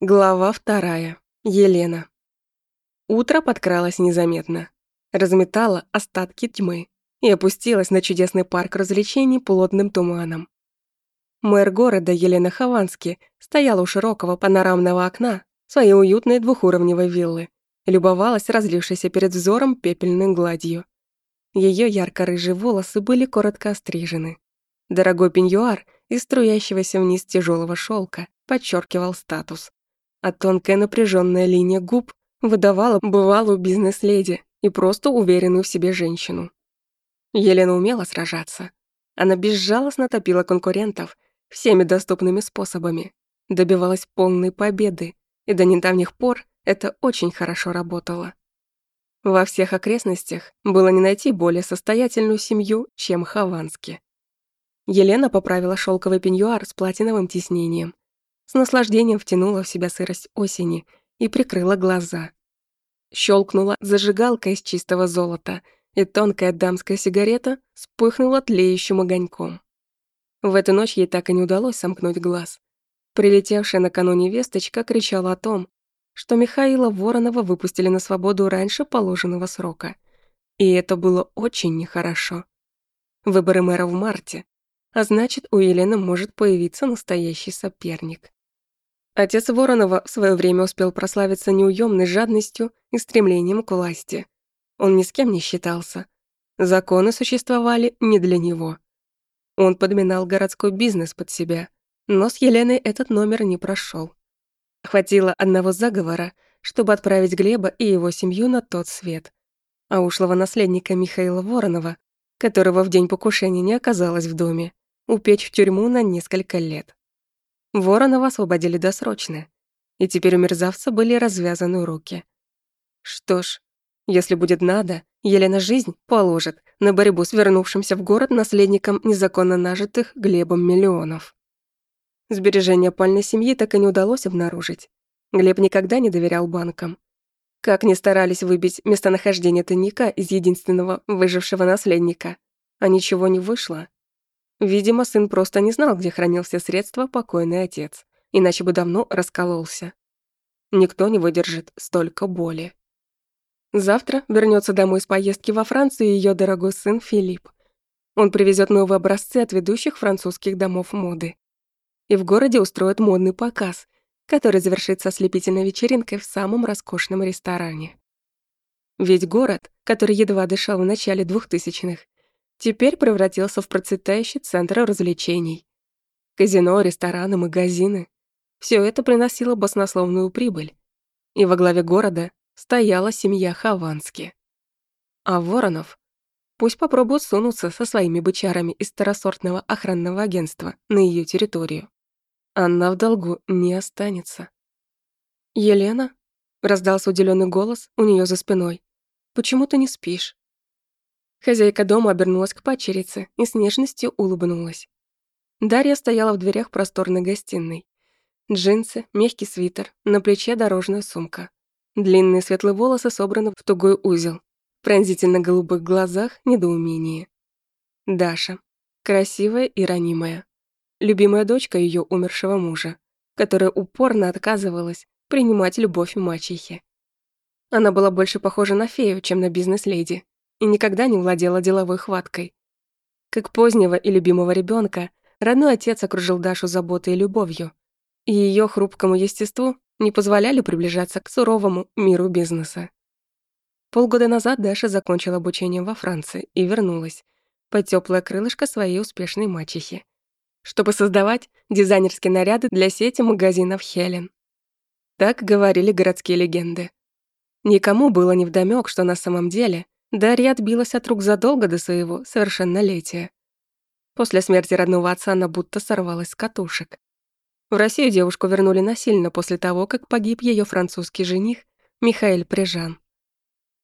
Глава вторая. Елена. Утро подкралось незаметно. Разметало остатки тьмы и опустилось на чудесный парк развлечений плотным туманом. Мэр города Елена Ховански стояла у широкого панорамного окна своей уютной двухуровневой виллы, любовалась разлившейся перед взором пепельной гладью. Ее ярко-рыжие волосы были коротко острижены. Дорогой пеньюар из струящегося вниз тяжелого шелка подчеркивал статус а тонкая напряженная линия губ выдавала бывалую бизнес-леди и просто уверенную в себе женщину. Елена умела сражаться. Она безжалостно топила конкурентов всеми доступными способами, добивалась полной победы, и до недавних пор это очень хорошо работало. Во всех окрестностях было не найти более состоятельную семью, чем Ховански. Елена поправила шелковый пеньюар с платиновым тиснением с наслаждением втянула в себя сырость осени и прикрыла глаза. Щелкнула зажигалка из чистого золота, и тонкая дамская сигарета вспыхнула тлеющим огоньком. В эту ночь ей так и не удалось сомкнуть глаз. Прилетевшая накануне весточка кричала о том, что Михаила Воронова выпустили на свободу раньше положенного срока. И это было очень нехорошо. Выборы мэра в марте, а значит, у Елены может появиться настоящий соперник. Отец Воронова в свое время успел прославиться неуемной жадностью и стремлением к власти. Он ни с кем не считался. Законы существовали не для него. Он подминал городской бизнес под себя, но с Еленой этот номер не прошел. Хватило одного заговора, чтобы отправить Глеба и его семью на тот свет. А ушлого наследника Михаила Воронова, которого в день покушения не оказалось в доме, упечь в тюрьму на несколько лет. Воронова освободили досрочно, и теперь у мерзавца были развязаны руки. Что ж, если будет надо, Елена жизнь положит на борьбу с вернувшимся в город наследником незаконно нажитых Глебом миллионов. Сбережения пальной семьи так и не удалось обнаружить. Глеб никогда не доверял банкам. Как ни старались выбить местонахождение тайника из единственного выжившего наследника, а ничего не вышло. Видимо, сын просто не знал, где хранил все средства покойный отец, иначе бы давно раскололся. Никто не выдержит столько боли. Завтра вернется домой с поездки во Францию ее дорогой сын Филипп. Он привезет новые образцы от ведущих французских домов моды. И в городе устроят модный показ, который завершится ослепительной вечеринкой в самом роскошном ресторане. Ведь город, который едва дышал в начале двухтысячных, теперь превратился в процветающий центр развлечений. Казино, рестораны, магазины. Все это приносило баснословную прибыль. И во главе города стояла семья Ховански. А Воронов пусть попробует сунуться со своими бычарами из второсортного охранного агентства на ее территорию. Она в долгу не останется. «Елена?» — раздался удивленный голос у нее за спиной. «Почему ты не спишь?» Хозяйка дома обернулась к падчерице и с нежностью улыбнулась. Дарья стояла в дверях просторной гостиной. Джинсы, мягкий свитер, на плече дорожная сумка. Длинные светлые волосы собраны в тугой узел. В пронзительно-голубых глазах недоумение. Даша. Красивая и ранимая. Любимая дочка ее умершего мужа, которая упорно отказывалась принимать любовь мачехи. Она была больше похожа на фею, чем на бизнес-леди и никогда не владела деловой хваткой. Как позднего и любимого ребенка, родной отец окружил Дашу заботой и любовью, и ее хрупкому естеству не позволяли приближаться к суровому миру бизнеса. Полгода назад Даша закончила обучение во Франции и вернулась под теплое крылышко своей успешной мачехи, чтобы создавать дизайнерские наряды для сети магазинов Хелен. Так говорили городские легенды. Никому было невдомёк, что на самом деле Дарья отбилась от рук задолго до своего совершеннолетия. После смерти родного отца она будто сорвалась с катушек. В Россию девушку вернули насильно после того, как погиб ее французский жених Михаил Прижан.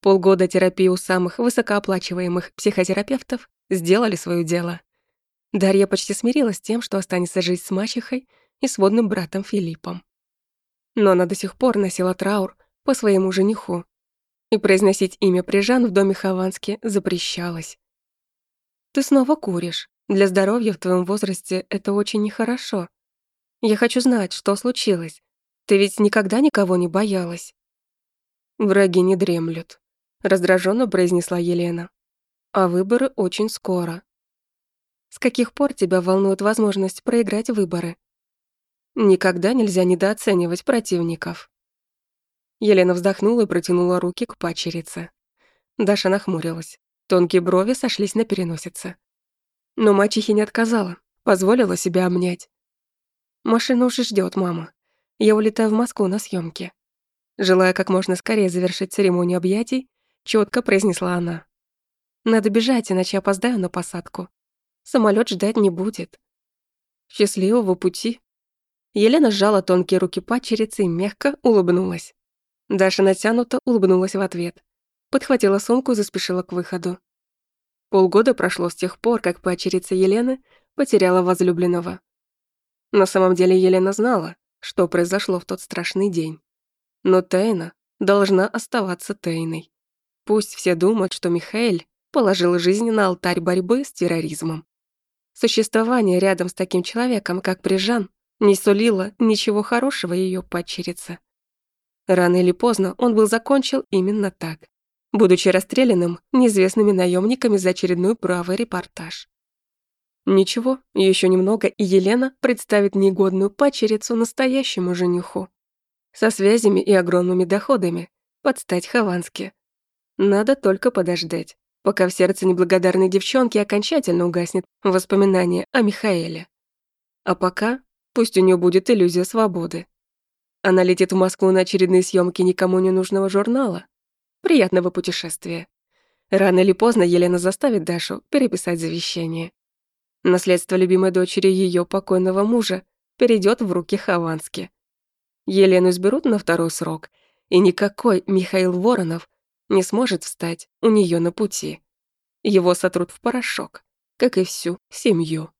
Полгода терапии у самых высокооплачиваемых психотерапевтов сделали свое дело. Дарья почти смирилась с тем, что останется жить с мачехой и сводным братом Филиппом. Но она до сих пор носила траур по своему жениху, и произносить имя Прижан в доме Ховански запрещалось. «Ты снова куришь. Для здоровья в твоем возрасте это очень нехорошо. Я хочу знать, что случилось. Ты ведь никогда никого не боялась. Враги не дремлют, раздраженно произнесла Елена. А выборы очень скоро. С каких пор тебя волнует возможность проиграть выборы? Никогда нельзя недооценивать противников. Елена вздохнула и протянула руки к пачерице. Даша нахмурилась. Тонкие брови сошлись на переносице. Но мачехи не отказала, позволила себя обнять. «Машина уже ждет, мама. Я улетаю в Москву на съемки. Желая как можно скорее завершить церемонию объятий, четко произнесла она. «Надо бежать, иначе опоздаю на посадку. Самолет ждать не будет. Счастливого пути». Елена сжала тонкие руки падчерицы и мягко улыбнулась. Даша натянуто улыбнулась в ответ. Подхватила сумку и заспешила к выходу. Полгода прошло с тех пор, как падчерица Елены потеряла возлюбленного. На самом деле Елена знала, что произошло в тот страшный день. Но Тейна должна оставаться Тейной. Пусть все думают, что Михаэль положил жизнь на алтарь борьбы с терроризмом. Существование рядом с таким человеком, как Прижан, не сулило ничего хорошего ее падчерице. Рано или поздно он был закончил именно так, будучи расстрелянным неизвестными наемниками за очередной правый репортаж. Ничего, еще немного, и Елена представит негодную падчерицу настоящему жениху. Со связями и огромными доходами, под стать Хованске. Надо только подождать, пока в сердце неблагодарной девчонки окончательно угаснет воспоминание о Михаэле. А пока пусть у нее будет иллюзия свободы. Она летит в Москву на очередные съемки никому не нужного журнала. Приятного путешествия. Рано или поздно Елена заставит Дашу переписать завещание. Наследство любимой дочери ее покойного мужа перейдет в руки Ховански. Елену изберут на второй срок, и никакой Михаил Воронов не сможет встать у нее на пути. Его сотрут в порошок, как и всю семью.